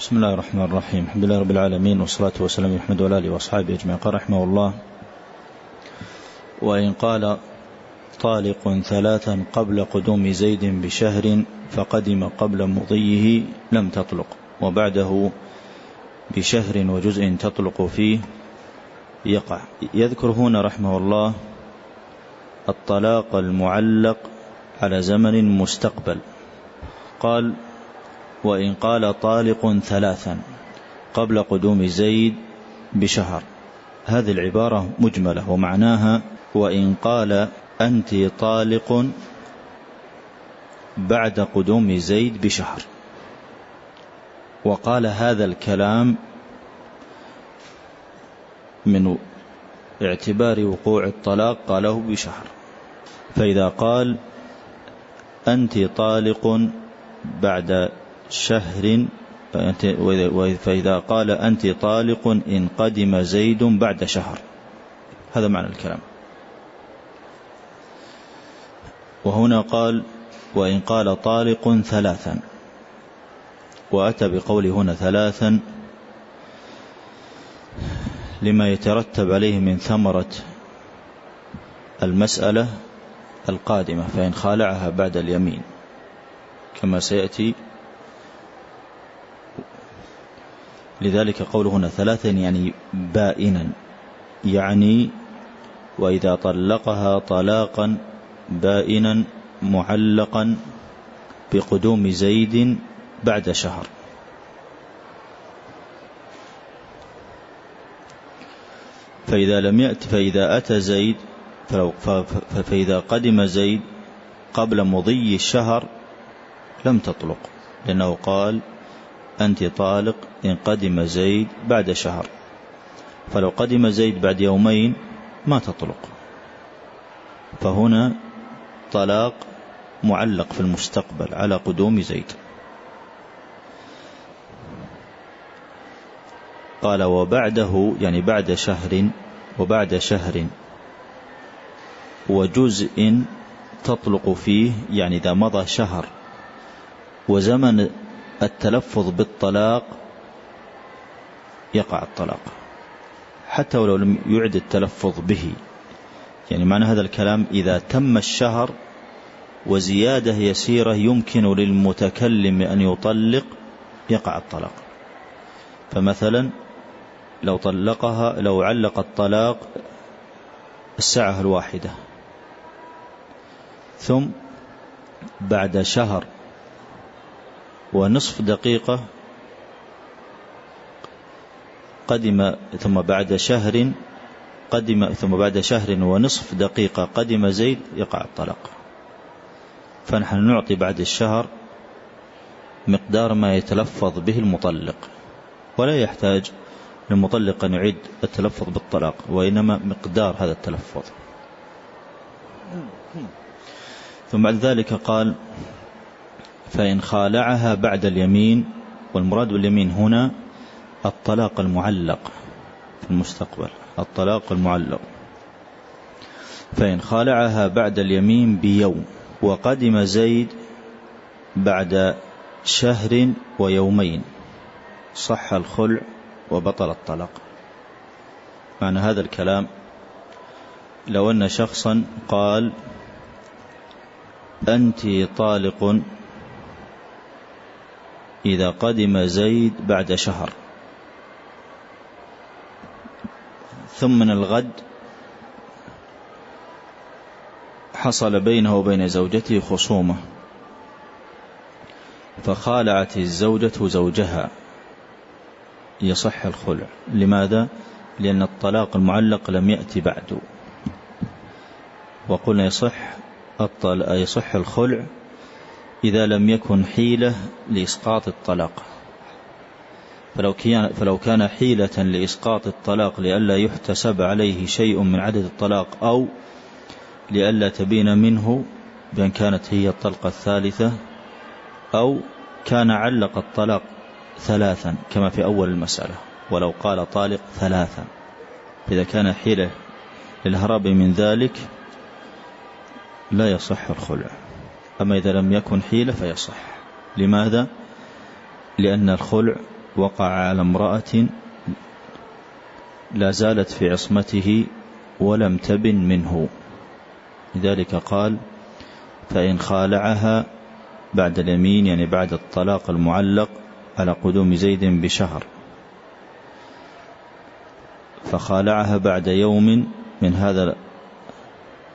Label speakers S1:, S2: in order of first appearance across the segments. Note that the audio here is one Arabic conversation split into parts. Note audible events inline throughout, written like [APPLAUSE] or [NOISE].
S1: بسم الله الرحمن الرحيم الحمد لله رب العالمين والصلاة والسلام محمد وعلى آله وأصحابه أجمعين قال رحمه الله وإن قال طالق ثلاثا قبل قدوم زيد بشهر فقدم قبل مضيه لم تطلق وبعده بشهر وجزء تطلق فيه يقع يذكر هنا رحمه الله الطلاق المعلق على زمن مستقبل قال وإن قال طالق ثلاثا قبل قدوم زيد بشهر. هذه العبارة مجملة ومعناها وإن قال أنت طالق بعد قدوم زيد بشهر. وقال هذا الكلام من اعتبار وقوع الطلاق قاله بشهر. فإذا قال أنت طالق بعد شهر فإذا قال أنت طالق إن قدم زيد بعد شهر. هذا معنى الكلام. وهنا قال وإن قال طالق ثلاثا. وأتى بقول هنا ثلاثا لما يترتب عليه من ثمرة المسألة القادمة فإن خالعها بعد اليمين. كما سيأتي لذلك قوله هنا ثلاثا يعني بائنا. يعني وإذا طلقها طلاقا بائنا معلقا بقدوم زيد بعد شهر. فإذا لم يأت فإذا أتى زيد فإذا قدم زيد قبل مضي الشهر لم تطلق لأنه قال أنت طالق إن قدم زيد بعد شهر. فلو قدم زيد بعد يومين ما تطلق. فهنا طلاق معلق في المستقبل على قدوم زيد. قال وبعده يعني بعد شهر وبعد شهر وجزء تطلق فيه يعني إذا مضى شهر وزمن التلفظ بالطلاق يقع الطلاق. حتى ولو لم يعد التلفظ به. يعني معنى هذا الكلام إذا تم الشهر وزيادة يسيرة يمكن للمتكلم أن يطلق يقع الطلاق. فمثلا لو طلقها لو علق الطلاق الساعة الواحدة. ثم بعد شهر ونصف دقيقة قدم ثم بعد شهر قدم ثم بعد شهر ونصف دقيقة قدم زيد يقع الطلاق. فنحن نعطي بعد الشهر مقدار ما يتلفظ به المطلق ولا يحتاج للمطلق أن يعيد التلفظ بالطلاق وإنما مقدار هذا التلفظ. ثم بعد ذلك قال فإن خالعها بعد اليمين والمراد باليمين هنا الطلاق المعلق في المستقبل الطلاق المعلق. فإن خالعها بعد اليمين بيوم وقدم زيد بعد شهر ويومين. صح الخلع وبطل الطلاق. معنى هذا الكلام لو أن شخصا قال أنت طالق إذا قدم زيد بعد شهر. ثم من الغد حصل بينه وبين زوجته خصومة فخالعت الزوجة زوجها. يصح الخلع. لماذا؟ لأن الطلاق المعلق لم يأتي بعد. وقلنا يصح يصح الخلع إذا لم يكن حيلة لإسقاط الطلاق. فلو كان, فلو كان حيلة لإسقاط الطلاق لئلا يحتسب عليه شيء من عدد الطلاق أو لئلا تبين منه بأن كانت هي الطلقة الثالثة أو كان علق الطلاق ثلاثا كما في أول المسألة. ولو قال طالق ثلاثا. إذا كان حيلة للهرب من ذلك لا يصح الخلع. أما إذا لم يكن حيلة فيصح. لماذا؟ لأن الخلع وقع على امرأة لا زالت في عصمته ولم تبن منه. لذلك قال فإن خالعها بعد اليمين يعني بعد الطلاق المعلق على قدوم زيد بشهر. فخالعها بعد يوم من هذا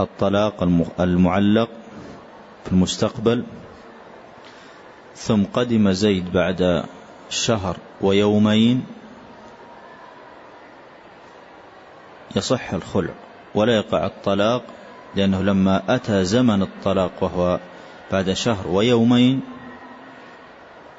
S1: الطلاق المعلق في المستقبل ثم قدم زيد بعد شهر ويومين يصح الخلع ولا يقع الطلاق لأنه لما أتى زمن الطلاق وهو بعد شهر ويومين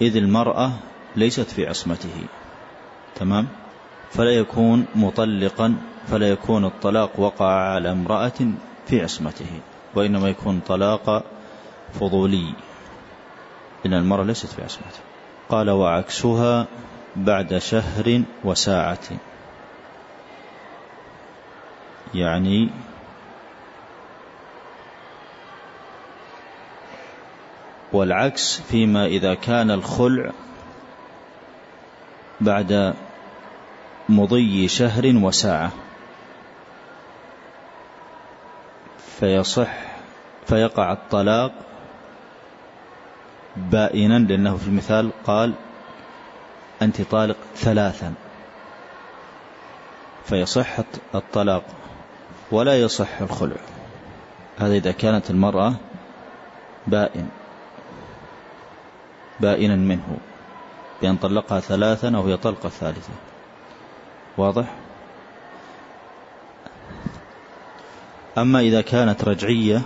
S1: إذ المرأة ليست في عصمته. تمام؟ فلا يكون مطلقا فلا يكون الطلاق وقع على امرأة في عصمته وإنما يكون طلاق فضولي. إن المرأة ليست في عصمته قال وعكسها بعد شهر وساعة. يعني والعكس فيما إذا كان الخلع بعد مضي شهر وساعة. فيصح فيقع الطلاق بائنا لأنه في المثال قال أنت طالق ثلاثا فيصح الطلاق ولا يصح الخلع. هذا إذا كانت المرأة بائن بائنا منه بأن طلقها ثلاثا أو هي طلقة ثالثة. واضح؟ أما إذا كانت رجعية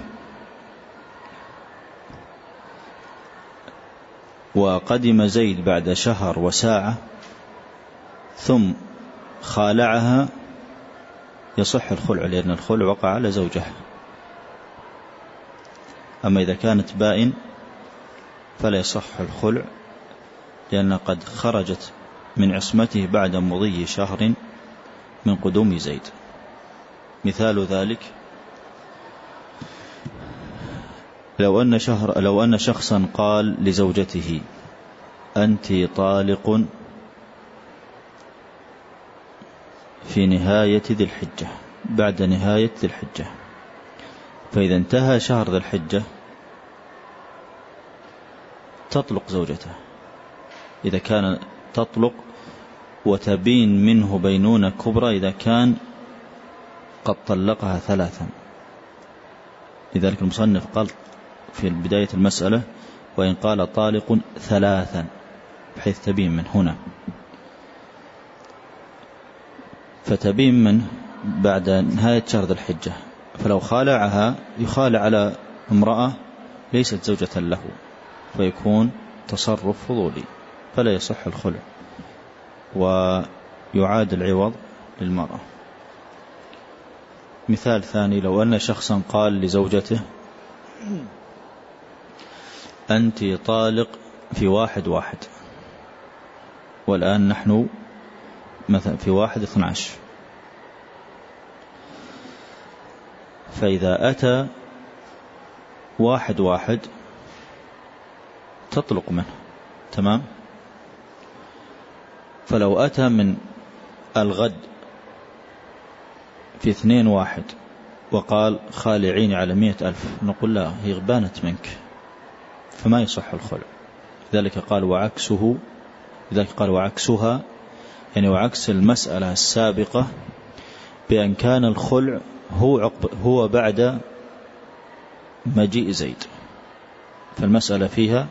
S1: وقدم زيد بعد شهر وساعة ثم خالعها يصح الخلع لأن الخلع وقع على زوجها. أما إذا كانت بائن فلا يصح الخلع لأن قد خرجت من عصمته بعد مضي شهر من قدوم زيد. مثال ذلك لو أن شهر لو أن شخصا قال لزوجته أنت طالق في نهاية ذي الحجة بعد نهاية ذي الحجة. فإذا انتهى شهر ذي الحجة تطلق زوجته. إذا كان تطلق وتبين منه بينونة كبرى إذا كان قد طلقها ثلاثا. لذلك المصنف قال في بداية المسألة وإن قال طالق ثلاثا بحيث تبين من هنا. فتبين منه بعد نهاية شهر ذي الحجة. فلو خالعها يخالع على امرأة ليست زوجة له فيكون تصرف فضولي فلا يصح الخلع ويعاد العوض للمرأة. مثال ثاني لو أن شخصا قال لزوجته أنت طالق في واحد واحد. والآن نحن مثلا في واحد اثنى عشر فإذا أتى واحد واحد تطلق منه. تمام؟ فلو أتى من الغد في اثنين واحد وقال خالعيني على مئة ألف نقول لا هي غبانت منك. فما يصح الخلع. لذلك قال وعكسه لذلك قال وعكسها يعني وعكس المسألة السابقة بأن كان الخلع هو, عقب هو بعد مجيء زيد. فالمسألة فيها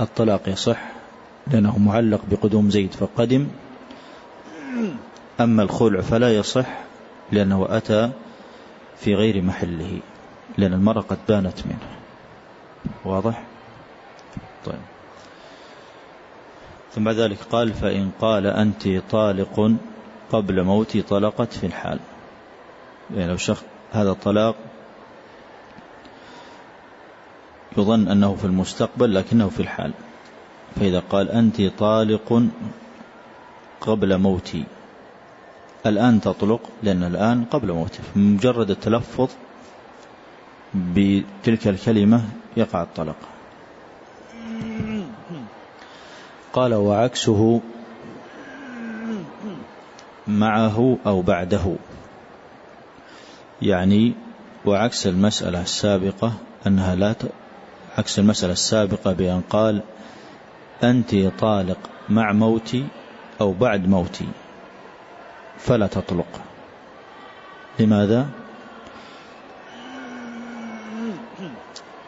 S1: الطلاق يصح لأنه معلق بقدوم زيد فقدم. أما الخلع فلا يصح لأنه أتى في غير محله لأن المرأة قد بانت منه. واضح؟ طيب. ثم ذلك قال فإن قال أنت طالق قبل موتي طلقت في الحال. يعني لو شخص هذا الطلاق يظن أنه في المستقبل لكنه في الحال. فإذا قال أنت طالق قبل موتي الآن تطلق لأن الآن قبل موته مجرد التلفظ بتلك الكلمة يقع الطلق قال وعكسه معه أو بعده يعني وعكس المسألة السابقة أنها لا ت... عكس المسألة السابقة بأن قال أنت طالق مع موتي أو بعد موتي فلا تطلق لماذا؟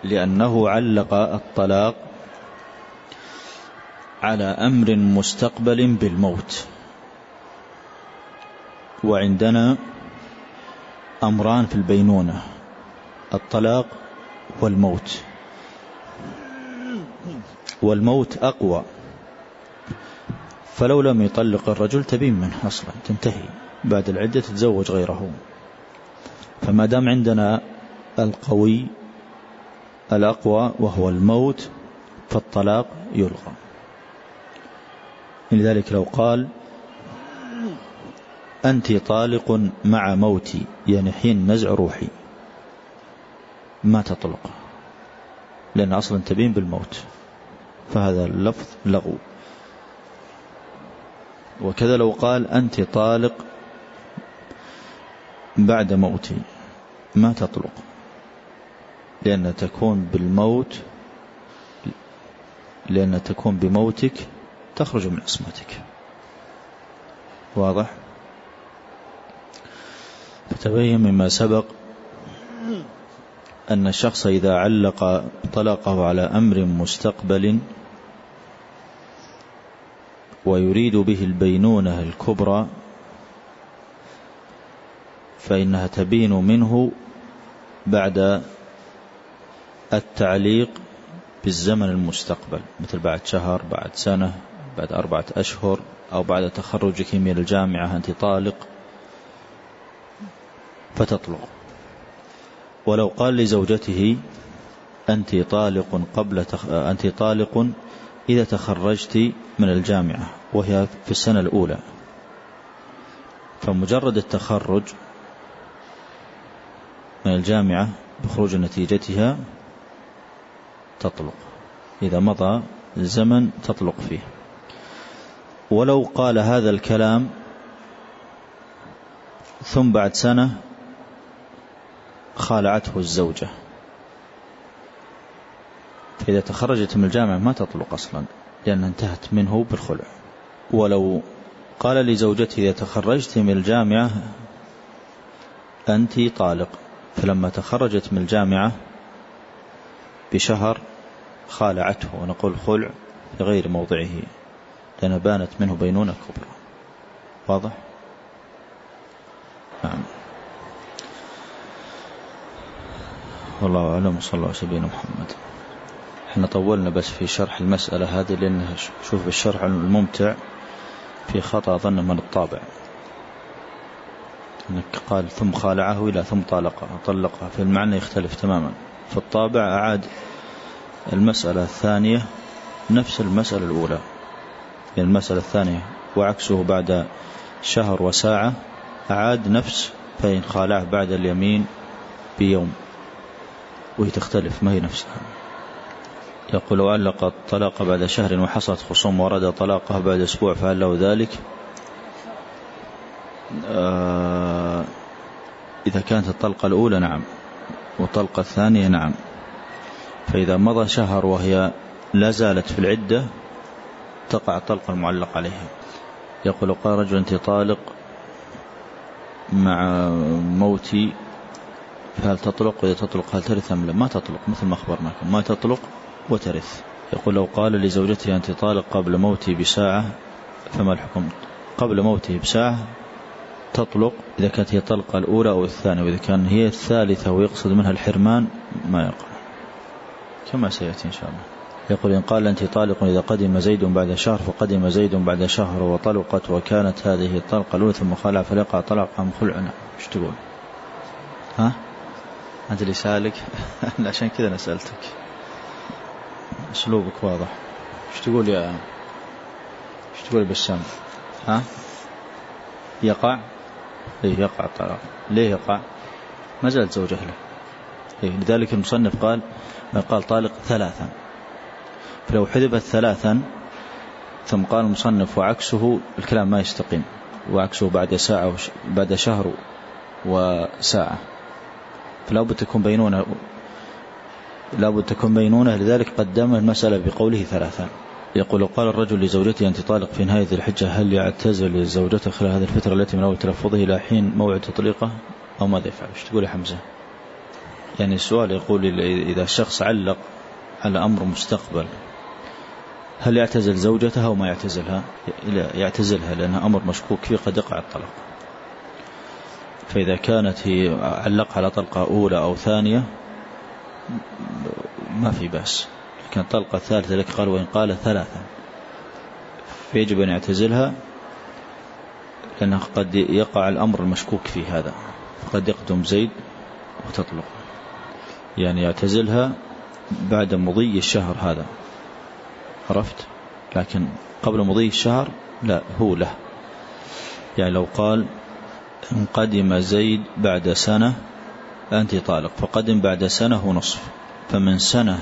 S1: لأنه علق الطلاق على أمر مستقبل بالموت. وعندنا أمران في البينونة الطلاق والموت. والموت أقوى. فلو لم يطلق الرجل تبين منه أصلا تنتهي. بعد العدة تتزوج غيره. فما دام عندنا القوي الأقوى وهو الموت فالطلاق يلغى. لذلك لو قال أنت طالق مع موتي يعني حين نزع روحي. ما تطلق لأن أصلا تبين بالموت. فهذا اللفظ لغو. وكذا لو قال أنت طالق بعد موتي. ما تطلق لأن تكون بالموت لأن تكون بموتك تخرج من عصمتك. واضح؟ فتبين مما سبق أن الشخص إذا علق طلقه على أمر مستقبل ويريد به البينونة الكبرى فإنها تبين منه بعد التعليق بالزمن المستقبل مثل بعد شهر بعد سنة. بعد أربعة أشهر أو بعد تخرجك من الجامعة أنت طالق فتطلق. ولو قال لزوجته أنت طالق قبل تخ... أنت طالق إذا تخرجت من الجامعة وهي في السنة الأولى. فمجرد التخرج من الجامعة بخروج نتيجتها تطلق. إذا مضى الزمن تطلق فيه. ولو قال هذا الكلام ثم بعد سنة خالعته الزوجة. فإذا تخرجت من الجامعة ما تطلق أصلا لأنها انتهت منه بالخلع. ولو قال لزوجته إذا تخرجت من الجامعة أنت طالق. فلما تخرجت من الجامعة بشهر خالعته ونقول خلع في غير موضعه. لأنها بانت منه بينونة كبرى. واضح؟ نعم. والله أعلم صلى الله عليه وسلم محمد. إحنا طولنا بس في شرح المسألة هذه لأن شوف الشرح الممتع في خطأ ظن من الطابع. إنك قال ثم خالعه إلى ثم طلقه. طلقها في المعنى يختلف تماما. فالطابع أعاد المسألة الثانية نفس المسألة الأولى. المسألة الثانية وعكسه بعد شهر وساعة أعاد نفس فإن خالعه بعد اليمين بيوم وهي تختلف ما هي نفسها. يقول علق الطلاق بعد شهر وحصلت خصوم ورد طلاقها بعد أسبوع فهل له ذلك؟ آه إذا كانت الطلقة الأولى نعم والطلقة الثانية نعم. فإذا مضى شهر وهي لا زالت في العدة تقع الطلقة المعلق عليها يقول قال رجل أنت طالق مع موتي فهل تطلق؟ وإذا تطلق هل ترث أم لا؟ ما تطلق مثل ما أخبرناكم. ما تطلق وترث. يقول لو قال لزوجته أنت طالق قبل موتي بساعة فما الحكم؟ قبل موته بساعة تطلق إذا كانت هي الطلقة الأولى أو الثانية وإذا كان هي الثالثة ويقصد منها الحرمان ما يقع. كما سيأتي إن شاء الله. يقول إن قال أنت طالق إذا قدم زيد بعد شهر فقدم زيد بعد شهر وطلقت وكانت هذه الطلقة الأولى ثم خلع فلقى طلق أم خلعنا إيش تقول؟ ها؟ أنت اللي سألك؟ [LAUGHS] عشان كذا أنا سألتك. أسلوبك واضح. إيش تقول يا إيش تقول بسام؟ ها؟ يقع؟ إيه يقع الطلاق ليه يقع؟ ما زالت زوجة له. إيه لذلك المصنف قال قال طالق ثلاثا. فلو حذفت ثلاثا ثم قال المصنف وعكسه الكلام ما يستقيم. وعكسه بعد ساعة بعد شهر وساعة. فلا بد تكون بينونة. لا بد تكون بينونة. لذلك قدم المسألة بقوله ثلاثا. يقول قال الرجل لزوجته أنت طالق في نهاية الحجة هل يعتزل زوجته خلال هذه الفترة التي من أول تلفظه إلى حين موعد تطليقه؟ أو ماذا يفعل؟ إيش تقول يا حمزة؟ يعني السؤال يقول إذا الشخص علق على أمر مستقبل هل يعتزل زوجته أو ما يعتزلها يعتزلها لأنها أمر مشكوك فيه قد يقع الطلاق. فإذا كانت هي علق على طلقة أولى أو ثانية ما في بأس. لكن الطلقة الثالثة لك قال وإن قال ثلاثة فيجب أن يعتزلها لأنه قد يقع الأمر المشكوك في هذا. قد يقدم زيد وتطلق. يعني يعتزلها بعد مضي الشهر هذا. عرفت؟ لكن قبل مضي الشهر لا هو له. يعني لو قال إن قدم زيد بعد سنة أنت طالق. فقدم بعد سنة ونصف فمن سنة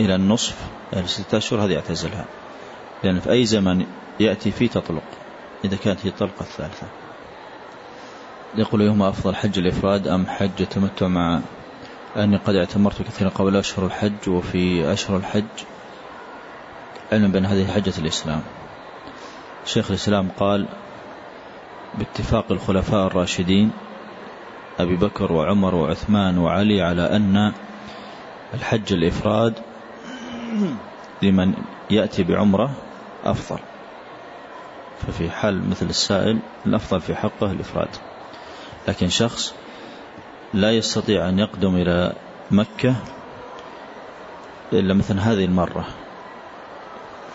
S1: إلى النصف يعني ستة أشهر هذه يعتزلها لأن في أي زمن يأتي فيه تطلق. إذا كانت هي الطلقة الثالثة. يقول أيهما أفضل حج الإفراد أم حج التمتع مع أني قد اعتمرت كثيرا قبل أشهر الحج وفي أشهر الحج؟ علما بأن هذه حجة الإسلام. شيخ الإسلام قال باتفاق الخلفاء الراشدين أبي بكر وعمر وعثمان وعلي على أن الحج الإفراد لمن يأتي بعمرة أفضل. ففي حال مثل السائل الأفضل في حقه الإفراد. لكن شخص لا يستطيع أن يقدم إلى مكة إلا مثل هذه المرة.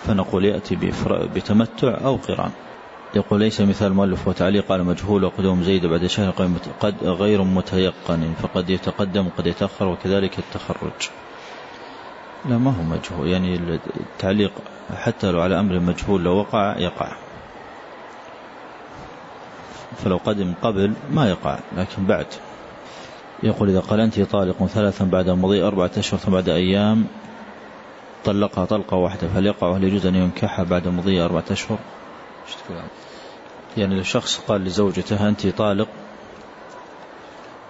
S1: فنقول يأتي بتمتع أو قران. يقول ليس مثال المؤلف وتعليق قال مجهول وقدوم زيد بعد شهر قد غير متيقن فقد يتقدم وقد يتأخر وكذلك التخرج. لا ما هو مجهول يعني التعليق حتى لو على أمر مجهول لو وقع يقع. فلو قدم قبل ما يقع لكن بعد. يقول إذا قال أنت طالق ثلاثا بعد مضي أربعة أشهر ثم بعد أيام طلقها طلقة واحدة فهل يقع وهل يجوز أن ينكحها بعد مضي أربعة أشهر. يعني لو شخص قال لزوجته أنت طالق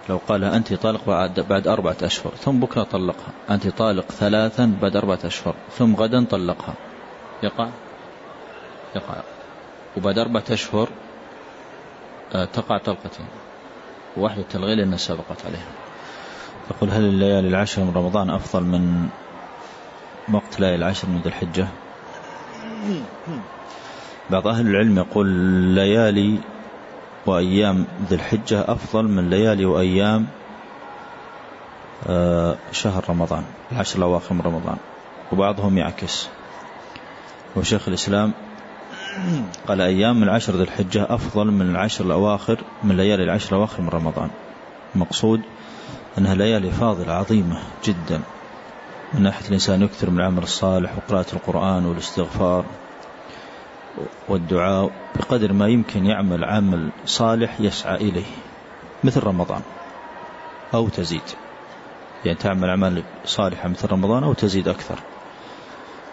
S1: لو قال أنت طالق بعد, بعد أربعة أشهر ثم بكرة طلقها. أنت طالق ثلاثا بعد أربعة أشهر ثم غدا طلقها. يقع؟ يقع. وبعد أربعة أشهر آه، تقع طلقتين. واحدة تلغي لأنها سبقت عليها. تقول هل الليالي العشر من رمضان أفضل من وقت ليالي العشر من ذي الحجة. بعض أهل العلم يقول ليالي وأيام ذي الحجة أفضل من ليالي وأيام آه، شهر رمضان العشر الأواخر من رمضان. وبعضهم يعكس. وشيخ الإسلام قال أيام من عشر ذي الحجة أفضل من العشر الأواخر من ليالي العشر الأواخر من رمضان. المقصود أنها ليالي فاضلة عظيمة جدا. من ناحية الإنسان يكثر من العمل الصالح وقراءة القرآن والاستغفار والدعاء بقدر ما يمكن يعمل عمل صالح يسعى إليه مثل رمضان أو تزيد. يعني تعمل أعمال صالحة مثل رمضان أو تزيد أكثر.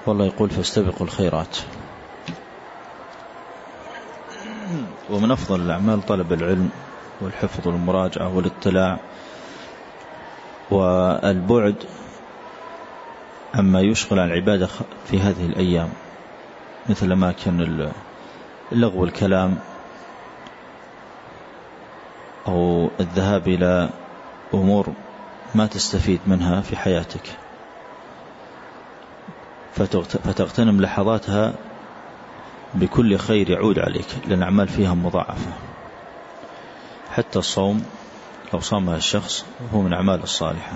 S1: والله يقول فاستبقوا الخيرات. ومن أفضل الأعمال طلب العلم والحفظ والمراجعة والاطلاع والبعد عما يشغل عن العبادة في هذه الأيام مثل أماكن اللغو والكلام أو الذهاب إلى أمور ما تستفيد منها في حياتك. فتغتنم لحظاتها بكل خير يعود عليك لأن الأعمال فيها مضاعفة. حتى الصوم لو صامها الشخص هو من أعمال الصالحة.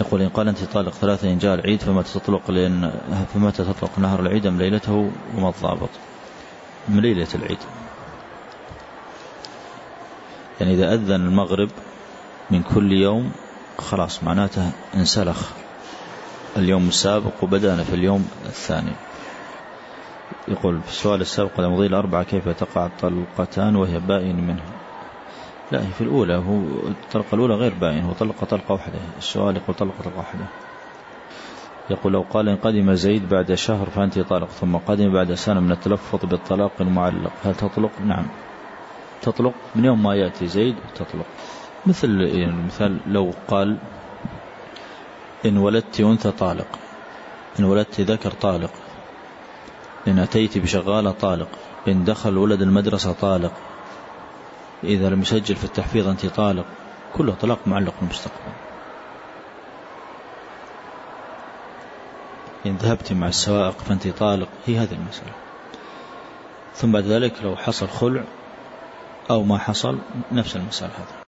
S1: يقول إن قال أنت طالق ثلاثة إن جاء العيد فمتى تطلق لأن فمتى تطلق نهر العيد أم ليلته وما الضابط؟ من ليلة العيد. يعني إذا أذن المغرب من كل يوم خلاص معناته انسلخ. اليوم السابق وبدأنا في اليوم الثاني. يقول في السؤال السابق مضي الأربعة كيف تقع الطلقتان وهي بائن منه؟ لا هي في الأولى هو الطلقة الأولى غير باين هو طلقة طلقة واحدة السؤال يقول طلقة طلقة واحدة. يقول لو قال إن قدم زيد بعد شهر فأنت طالق ثم قدم بعد سنة من التلفظ بالطلاق المعلق هل تطلق؟ نعم. تطلق من يوم ما يأتي زيد تطلق. مثل يعني مثال لو قال إن ولدت أنثى طالق إن ولدت ذكر طالق إن أتيت بشغالة طالق إن دخل ولد المدرسة طالق إذا لم يسجل في التحفيظ أنت طالق كله طلاق معلق بالمستقبل. إن ذهبت مع السوائق فأنت طالق هي هذه المسألة. ثم بعد ذلك لو حصل خلع أو ما حصل نفس المسألة هذا